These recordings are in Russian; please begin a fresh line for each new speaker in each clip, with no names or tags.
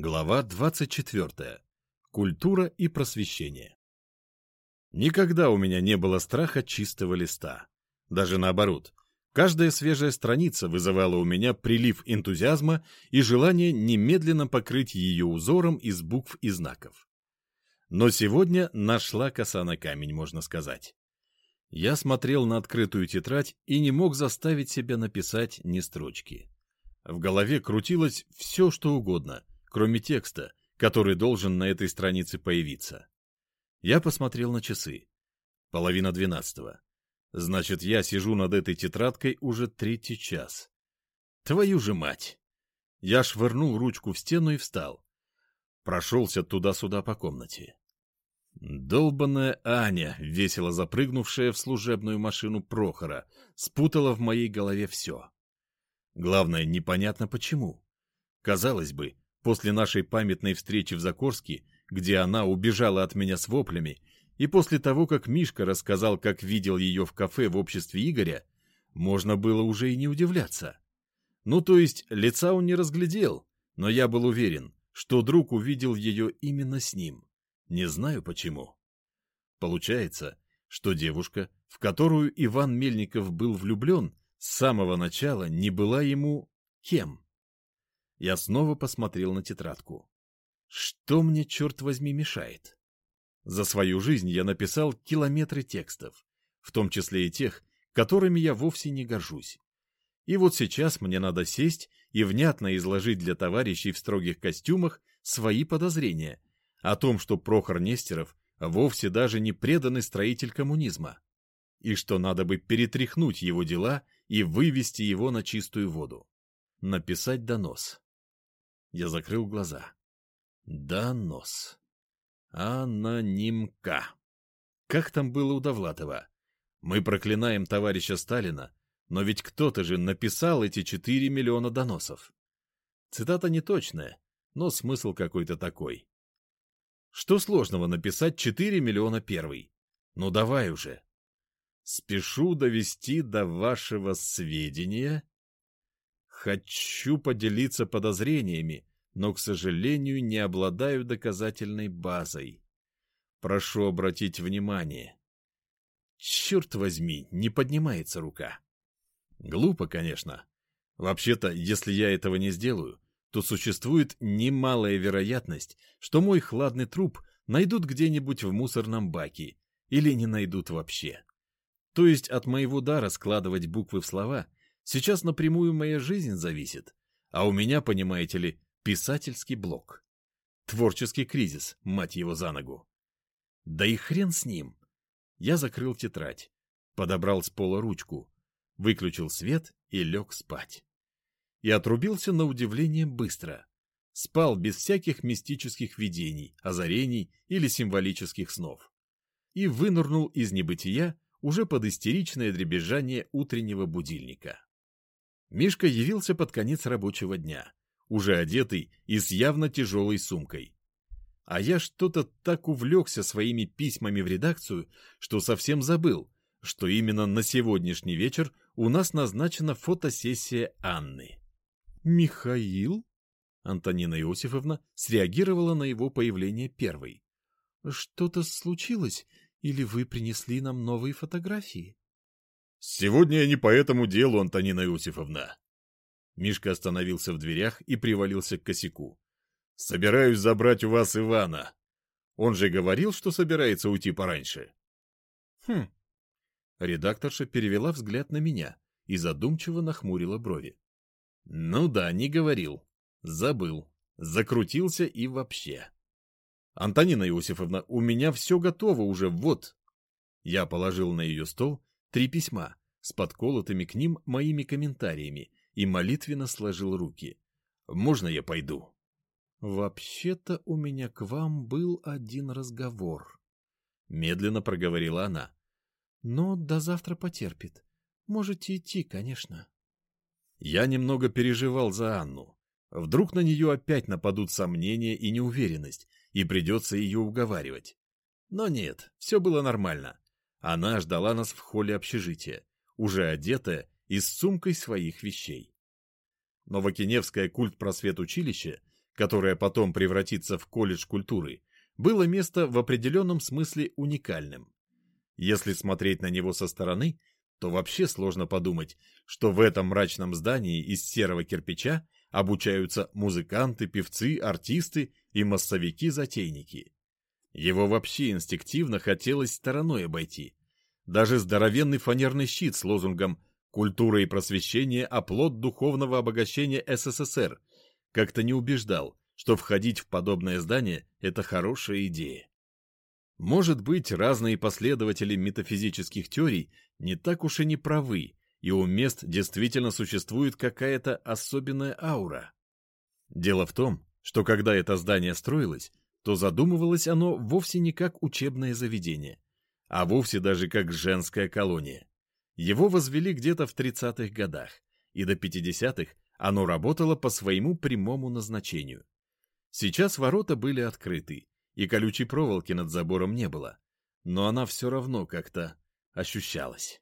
Глава 24. Культура и просвещение. Никогда у меня не было страха чистого листа. Даже наоборот. Каждая свежая страница вызывала у меня прилив энтузиазма и желание немедленно покрыть ее узором из букв и знаков. Но сегодня нашла коса на камень, можно сказать. Я смотрел на открытую тетрадь и не мог заставить себя написать ни строчки. В голове крутилось все, что угодно, кроме текста, который должен на этой странице появиться. Я посмотрел на часы. Половина двенадцатого. Значит, я сижу над этой тетрадкой уже третий час. Твою же мать! Я швырнул ручку в стену и встал. Прошелся туда-сюда по комнате. Долбаная Аня, весело запрыгнувшая в служебную машину Прохора, спутала в моей голове все. Главное, непонятно почему. Казалось бы, после нашей памятной встречи в Закорске, где она убежала от меня с воплями, и после того, как Мишка рассказал, как видел ее в кафе в обществе Игоря, можно было уже и не удивляться. Ну, то есть, лица он не разглядел, но я был уверен, что друг увидел ее именно с ним. Не знаю почему. Получается, что девушка, в которую Иван Мельников был влюблен, с самого начала не была ему кем. Я снова посмотрел на тетрадку. Что мне, черт возьми, мешает? За свою жизнь я написал километры текстов, в том числе и тех, которыми я вовсе не горжусь. И вот сейчас мне надо сесть и внятно изложить для товарищей в строгих костюмах свои подозрения о том, что Прохор Нестеров вовсе даже не преданный строитель коммунизма, и что надо бы перетряхнуть его дела и вывести его на чистую воду. Написать донос. Я закрыл глаза. Донос. Анонимка. Как там было у Довлатова? Мы проклинаем товарища Сталина, но ведь кто-то же написал эти 4 миллиона доносов. Цитата неточная, но смысл какой-то такой. Что сложного написать 4 миллиона первый? Ну давай уже. Спешу довести до вашего сведения. Хочу поделиться подозрениями, но, к сожалению, не обладаю доказательной базой. Прошу обратить внимание. Черт возьми, не поднимается рука. Глупо, конечно. Вообще-то, если я этого не сделаю, то существует немалая вероятность, что мой хладный труп найдут где-нибудь в мусорном баке или не найдут вообще. То есть от моего дара складывать буквы в слова сейчас напрямую моя жизнь зависит, а у меня, понимаете ли, писательский блок. Творческий кризис, мать его за ногу. Да и хрен с ним. Я закрыл тетрадь, подобрал с пола ручку, выключил свет и лег спать и отрубился на удивление быстро. Спал без всяких мистических видений, озарений или символических снов. И вынырнул из небытия уже под истеричное дребезжание утреннего будильника. Мишка явился под конец рабочего дня, уже одетый и с явно тяжелой сумкой. А я что-то так увлекся своими письмами в редакцию, что совсем забыл, что именно на сегодняшний вечер у нас назначена фотосессия Анны. «Михаил?» Антонина Иосифовна среагировала на его появление первой. «Что-то случилось, или вы принесли нам новые фотографии?»
«Сегодня я не по этому делу, Антонина Иосифовна». Мишка остановился в дверях и привалился к косяку. «Собираюсь забрать у вас Ивана. Он же говорил, что собирается уйти пораньше».
«Хм». Редакторша перевела взгляд на меня и задумчиво нахмурила брови. Ну да, не говорил. Забыл. Закрутился и вообще. Антонина Иосифовна, у меня все готово уже, вот. Я положил на ее стол три письма с подколотыми к ним моими комментариями и молитвенно сложил руки. Можно я пойду? Вообще-то у меня к вам был один разговор. Медленно проговорила она. Но до завтра потерпит. Можете идти, конечно. Я немного переживал за Анну. Вдруг на нее опять нападут сомнения и неуверенность, и придется ее уговаривать. Но нет, все было нормально. Она ждала нас в холле общежития, уже одетая и с сумкой своих вещей. Новокиневское культ просвет училище, которое потом превратится в колледж культуры, было место в определенном смысле уникальным. Если смотреть на него со стороны, то вообще сложно подумать, что в этом мрачном здании из серого кирпича обучаются музыканты, певцы, артисты и массовики-затейники. Его вообще инстинктивно хотелось стороной обойти. Даже здоровенный фанерный щит с лозунгом «Культура и просвещение – оплот духовного обогащения СССР» как-то не убеждал, что входить в подобное здание – это хорошая идея. Может быть, разные последователи метафизических теорий не так уж и не правы, и у мест действительно существует какая-то особенная аура. Дело в том, что когда это здание строилось, то задумывалось оно вовсе не как учебное заведение, а вовсе даже как женская колония. Его возвели где-то в 30-х годах, и до 50-х оно работало по своему прямому назначению. Сейчас ворота были открыты, и колючей проволоки над забором не было, но она все равно как-то ощущалась.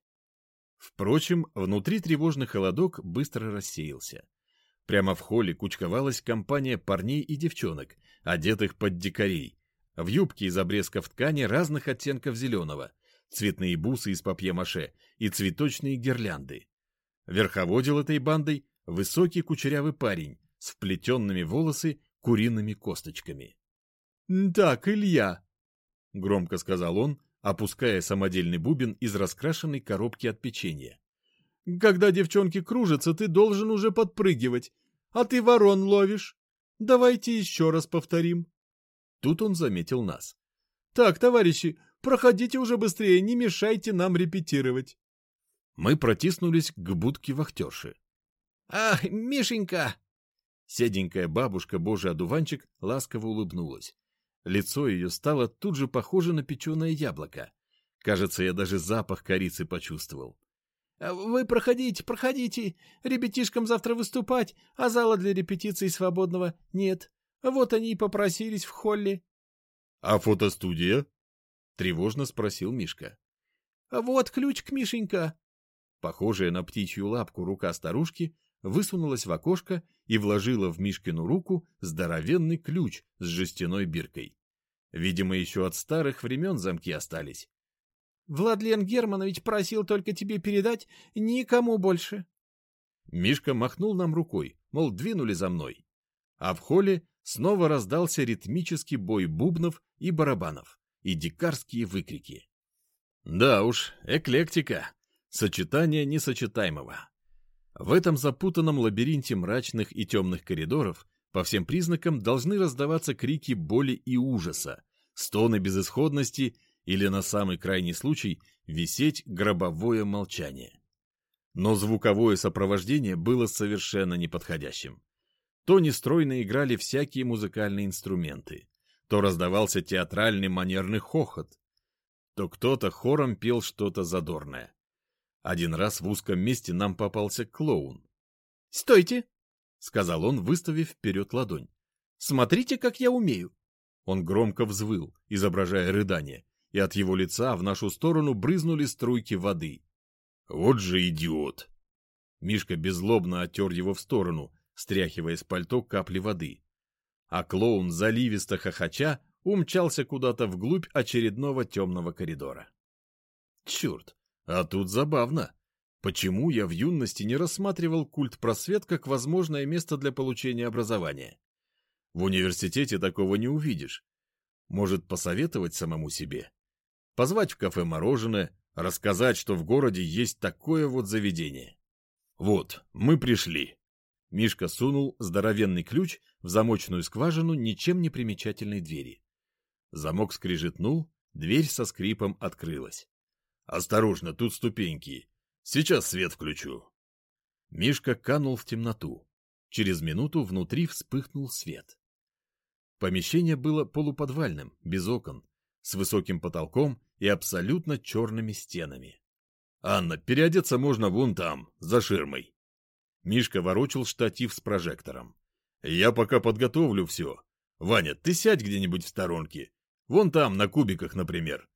Впрочем, внутри тревожный холодок быстро рассеялся. Прямо в холле кучковалась компания парней и девчонок, одетых под дикарей, в юбке из обрезков ткани разных оттенков зеленого, цветные бусы из папье-маше и цветочные гирлянды. Верховодил этой бандой высокий кучерявый парень с вплетенными волосы куриными косточками. «Так, Илья!» — громко сказал он, опуская самодельный бубен из раскрашенной коробки от печенья. «Когда девчонки кружатся, ты должен уже подпрыгивать, а ты ворон ловишь. Давайте еще раз повторим». Тут он заметил нас. «Так, товарищи, проходите уже быстрее, не мешайте нам репетировать». Мы протиснулись к будке вахтерши.
«Ах, Мишенька!»
Седенькая бабушка, божий одуванчик, ласково улыбнулась. Лицо ее стало тут же похоже на печеное яблоко. Кажется, я даже запах корицы почувствовал.
«А «Вы проходите, проходите. Ребятишкам завтра выступать, а зала для репетиций свободного нет. Вот они и попросились в холле».
«А фотостудия?» — тревожно спросил Мишка.
«Вот ключик, Мишенька».
Похожая на птичью лапку рука старушки высунулась в окошко и вложила в Мишкину руку здоровенный ключ с жестяной биркой. Видимо, еще от старых времен замки остались.
— Владлен Германович просил только тебе передать никому больше.
Мишка махнул нам рукой, мол, двинули за мной. А в холле снова раздался ритмический бой бубнов и барабанов и дикарские выкрики. Да уж, эклектика, сочетание несочетаемого. В этом запутанном лабиринте мрачных и темных коридоров по всем признакам должны раздаваться крики боли и ужаса, стоны безысходности или, на самый крайний случай, висеть гробовое молчание. Но звуковое сопровождение было совершенно неподходящим. То нестройно играли всякие музыкальные инструменты, то раздавался театральный манерный хохот, то кто-то хором пел что-то задорное. Один раз в узком месте нам попался клоун.
«Стойте!»
— сказал он, выставив вперед ладонь.
«Смотрите, как я умею!»
Он громко взвыл, изображая рыдание, и от его лица в нашу сторону брызнули струйки воды. «Вот же идиот!» Мишка беззлобно оттер его в сторону, стряхивая с пальто капли воды. А клоун, заливисто хохоча, умчался куда-то вглубь очередного темного коридора. Черт, а тут забавно. Почему я в юности не рассматривал культ просвет как возможное место для получения образования? В университете такого не увидишь. Может, посоветовать самому себе? Позвать в кафе мороженое, рассказать, что в городе есть такое вот заведение. Вот, мы пришли. Мишка сунул здоровенный ключ в замочную скважину ничем не примечательной двери. Замок скрижетнул, дверь со скрипом открылась. «Осторожно, тут ступеньки. Сейчас свет включу». Мишка канул в темноту. Через минуту внутри вспыхнул свет. Помещение было полуподвальным, без окон, с высоким потолком и абсолютно черными стенами. «Анна, переодеться можно вон там, за ширмой». Мишка ворочил штатив с прожектором. «Я пока подготовлю все. Ваня, ты сядь где-нибудь в сторонке. Вон там, на кубиках, например.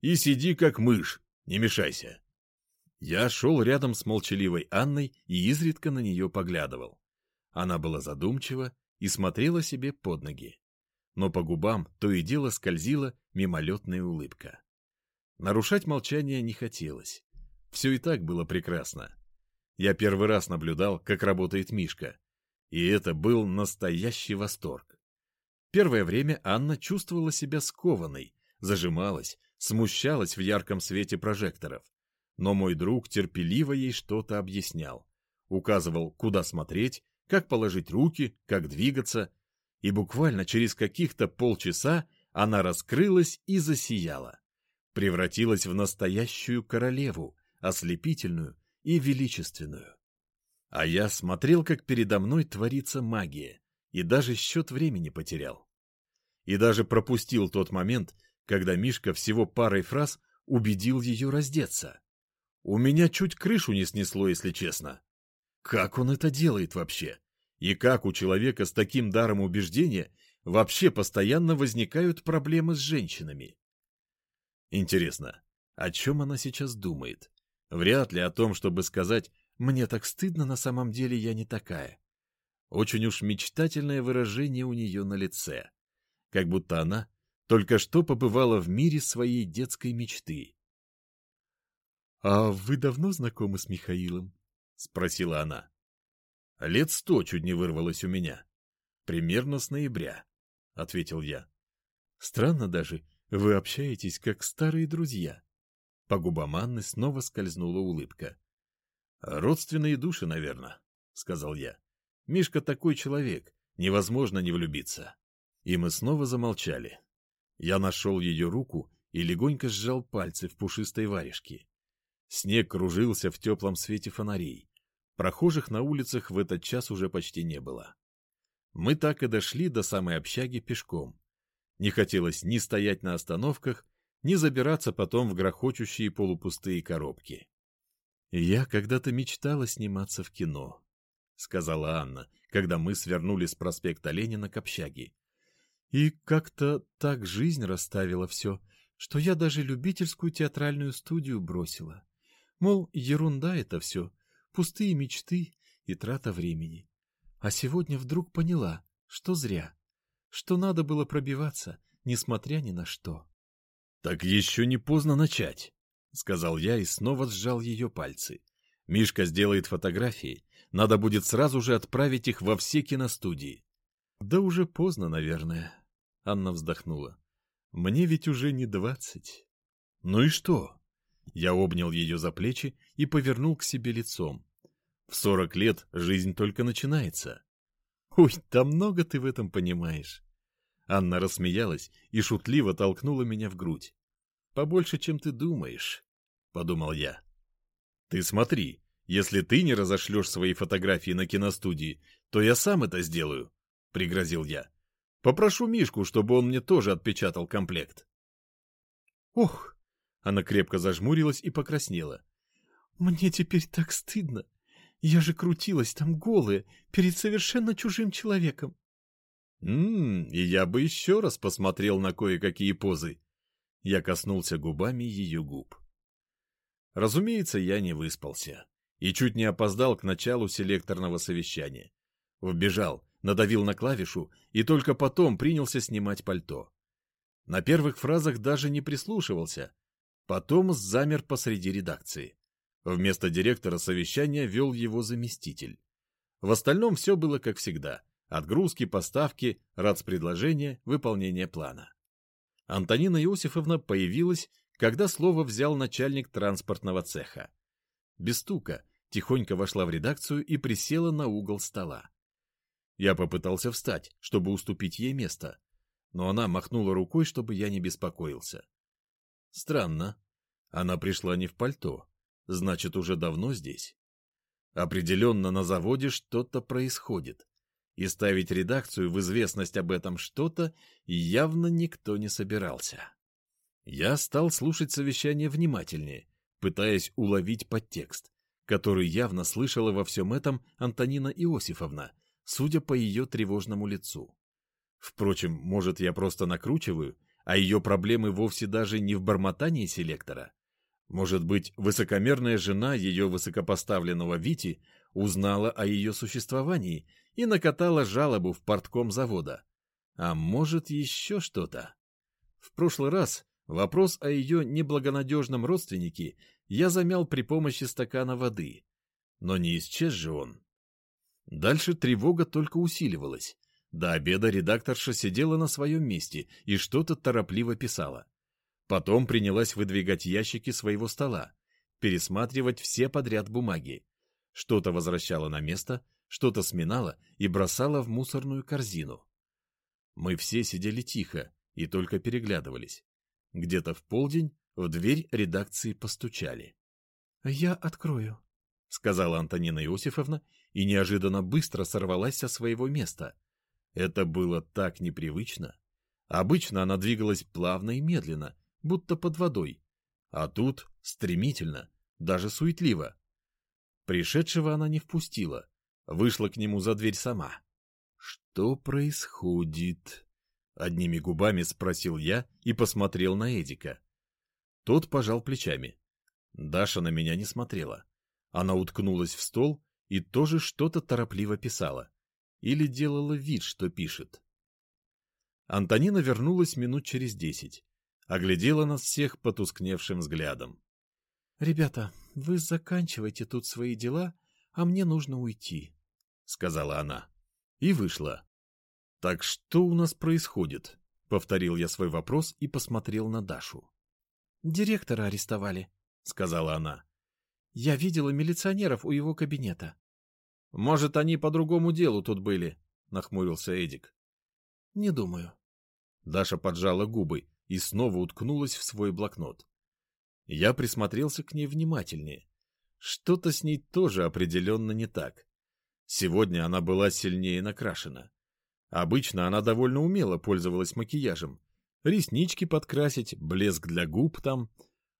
И сиди как мышь, не мешайся. Я шел рядом с молчаливой Анной и изредка на нее поглядывал. Она была задумчива и смотрела себе под ноги. Но по губам то и дело скользила мимолетная улыбка. Нарушать молчание не хотелось. Все и так было прекрасно. Я первый раз наблюдал, как работает Мишка. И это был настоящий восторг. Первое время Анна чувствовала себя скованной, зажималась, смущалась в ярком свете прожекторов. Но мой друг терпеливо ей что-то объяснял. Указывал, куда смотреть, как положить руки, как двигаться. И буквально через каких-то полчаса она раскрылась и засияла. Превратилась в настоящую королеву, ослепительную и величественную. А я смотрел, как передо мной творится магия, и даже счет времени потерял. И даже пропустил тот момент, когда Мишка всего парой фраз убедил ее раздеться. У меня чуть крышу не снесло, если честно. Как он это делает вообще? И как у человека с таким даром убеждения вообще постоянно возникают проблемы с женщинами? Интересно, о чем она сейчас думает? Вряд ли о том, чтобы сказать «мне так стыдно, на самом деле я не такая». Очень уж мечтательное выражение у нее на лице. Как будто она только что побывала в мире своей детской мечты. «А вы давно знакомы с Михаилом?» — спросила она. «Лет сто чуть не вырвалось у меня. Примерно с ноября», — ответил я. «Странно даже, вы общаетесь как старые друзья». По губам Анны снова скользнула улыбка. «Родственные души, наверное», — сказал я. «Мишка такой человек, невозможно не влюбиться». И мы снова замолчали. Я нашел ее руку и легонько сжал пальцы в пушистой варежке. Снег кружился в теплом свете фонарей. Прохожих на улицах в этот час уже почти не было. Мы так и дошли до самой общаги пешком. Не хотелось ни стоять на остановках, не забираться потом в грохочущие полупустые коробки. «Я когда-то мечтала сниматься в кино», — сказала Анна, когда мы свернули с проспекта Ленина к общаге. «И как-то так жизнь расставила все, что я даже любительскую театральную студию бросила. Мол, ерунда это все, пустые мечты и трата времени. А сегодня вдруг поняла, что зря, что надо было пробиваться, несмотря ни на что». «Так еще не поздно начать», — сказал я и снова сжал ее пальцы. «Мишка сделает фотографии, надо будет сразу же отправить их во все киностудии». «Да уже поздно, наверное», — Анна вздохнула. «Мне ведь уже не двадцать». «Ну и что?» Я обнял ее за плечи и повернул к себе лицом. «В сорок лет жизнь только начинается». «Ой, да много ты в этом понимаешь». Анна рассмеялась и шутливо толкнула меня в грудь. «Побольше, чем ты думаешь», — подумал я. «Ты смотри, если ты не разошлешь свои фотографии на киностудии, то я сам это сделаю», — пригрозил я. «Попрошу Мишку, чтобы он мне тоже отпечатал комплект». «Ох!» — она крепко зажмурилась и покраснела. «Мне теперь так стыдно. Я же крутилась там голая, перед совершенно чужим человеком. Ммм, и я бы еще раз посмотрел на кое-какие позы. Я коснулся губами ее губ. Разумеется, я не выспался. И чуть не опоздал к началу селекторного совещания. Вбежал, надавил на клавишу и только потом принялся снимать пальто. На первых фразах даже не прислушивался. Потом замер посреди редакции. Вместо директора совещания вел его заместитель. В остальном все было как всегда. Отгрузки, поставки, рацпредложения, выполнение плана. Антонина Иосифовна появилась, когда слово взял начальник транспортного цеха. Без стука тихонько вошла в редакцию и присела на угол стола. Я попытался встать, чтобы уступить ей место, но она махнула рукой, чтобы я не беспокоился. Странно. Она пришла не в пальто, значит, уже давно здесь. Определенно на заводе что-то происходит и ставить редакцию в известность об этом что-то явно никто не собирался. Я стал слушать совещание внимательнее, пытаясь уловить подтекст, который явно слышала во всем этом Антонина Иосифовна, судя по ее тревожному лицу. Впрочем, может, я просто накручиваю, а ее проблемы вовсе даже не в бормотании селектора. Может быть, высокомерная жена ее высокопоставленного Вити узнала о ее существовании и накатала жалобу в портком завода. А может, еще что-то? В прошлый раз вопрос о ее неблагонадежном родственнике я замял при помощи стакана воды. Но не исчез же он. Дальше тревога только усиливалась. До обеда редакторша сидела на своем месте и что-то торопливо писала. Потом принялась выдвигать ящики своего стола, пересматривать все подряд бумаги. Что-то возвращала на место, что-то сминала и бросала в мусорную корзину. Мы все сидели тихо и только переглядывались. Где-то в полдень в дверь редакции постучали.
— Я открою, — сказала Антонина Иосифовна и неожиданно быстро сорвалась со своего места.
Это было так непривычно. Обычно она двигалась плавно и медленно, будто под водой, а тут стремительно, даже суетливо. Пришедшего она не впустила, вышла к нему за дверь сама. «Что происходит?» — одними губами спросил я и посмотрел на Эдика. Тот пожал плечами. Даша на меня не смотрела. Она уткнулась в стол и тоже что-то торопливо писала. Или делала вид, что пишет. Антонина вернулась минут через десять. Оглядела нас всех потускневшим взглядом.
— Ребята, вы заканчивайте тут свои дела, а мне нужно уйти, — сказала она.
И вышла. — Так что у нас происходит? — повторил я свой вопрос и посмотрел на Дашу.
— Директора арестовали, — сказала она. — Я видела милиционеров у его кабинета.
— Может, они по другому делу тут были, — нахмурился Эдик.
— Не думаю.
Даша поджала губы и снова уткнулась в свой блокнот. Я присмотрелся к ней внимательнее. Что-то с ней тоже определенно не так. Сегодня она была сильнее накрашена. Обычно она довольно умело пользовалась макияжем. Реснички подкрасить, блеск для губ там.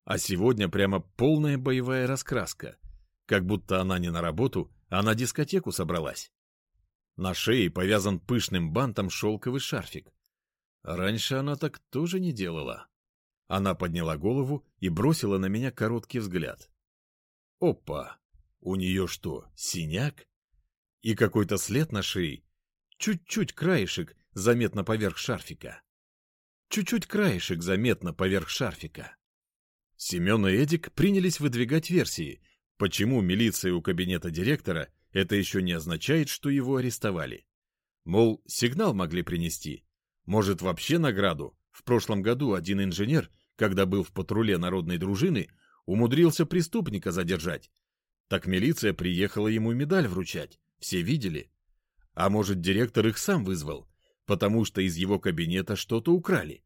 А сегодня прямо полная боевая раскраска. Как будто она не на работу, а на дискотеку собралась. На шее повязан пышным бантом шелковый шарфик. Раньше она так тоже не делала. Она подняла голову и бросила на меня короткий взгляд. Опа! У нее что, синяк? И какой-то след на шее? Чуть-чуть краешек заметно поверх шарфика. Чуть-чуть краешек заметно поверх шарфика. Семен и Эдик принялись выдвигать версии, Почему милиция у кабинета директора, это еще не означает, что его арестовали. Мол, сигнал могли принести. Может, вообще награду. В прошлом году один инженер, когда был в патруле народной дружины, умудрился преступника задержать. Так милиция приехала ему медаль вручать. Все видели. А может, директор их сам вызвал, потому что из его кабинета что-то украли.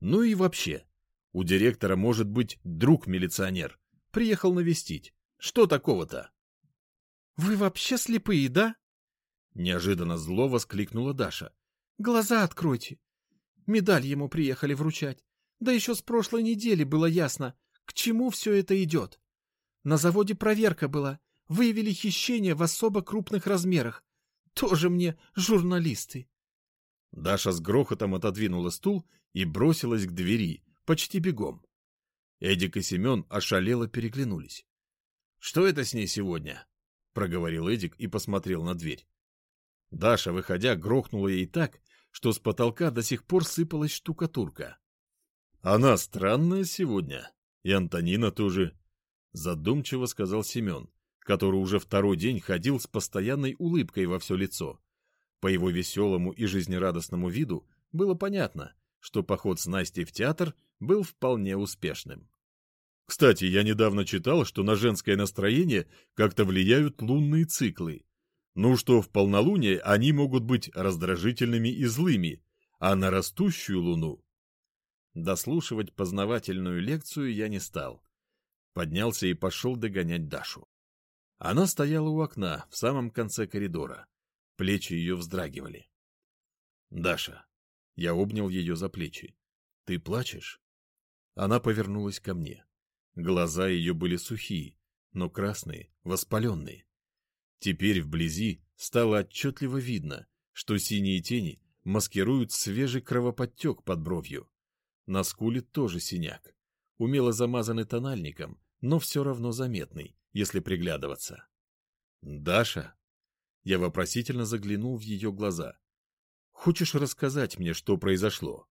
Ну и вообще, у директора может быть друг-милиционер. Приехал навестить. Что такого-то?
— Вы вообще слепые, да?
— неожиданно зло воскликнула Даша.
— Глаза откройте. Медаль ему приехали вручать. Да еще с прошлой недели было ясно, к чему все это идет. На заводе проверка была. Выявили хищение в особо крупных размерах. Тоже мне журналисты.
Даша с грохотом отодвинула стул и бросилась к двери, почти бегом. Эдик и Семен ошалело переглянулись. Что это с ней сегодня? — проговорил Эдик и посмотрел на дверь. Даша, выходя, грохнула ей так, что с потолка до сих пор сыпалась штукатурка. — Она странная сегодня. И Антонина тоже. Задумчиво сказал Семен, который уже второй день ходил с постоянной улыбкой во все лицо. По его веселому и жизнерадостному виду было понятно, что поход с Настей в театр был вполне успешным. Кстати, я недавно читал, что на женское настроение как-то влияют лунные циклы. Ну что в полнолуние они могут быть раздражительными и злыми, а на растущую луну... Дослушивать познавательную лекцию я не стал. Поднялся и пошел догонять Дашу. Она стояла у окна, в самом конце коридора. Плечи ее вздрагивали. «Даша». Я обнял ее за плечи. «Ты плачешь?» Она повернулась ко мне. Глаза ее были сухие, но красные, воспаленные. Теперь вблизи стало отчетливо видно, что синие тени маскируют свежий кровоподтек под бровью. На скуле тоже синяк, умело замазанный тональником, но все равно заметный, если приглядываться. Даша? Я вопросительно заглянул в ее глаза. Хочешь рассказать мне, что произошло?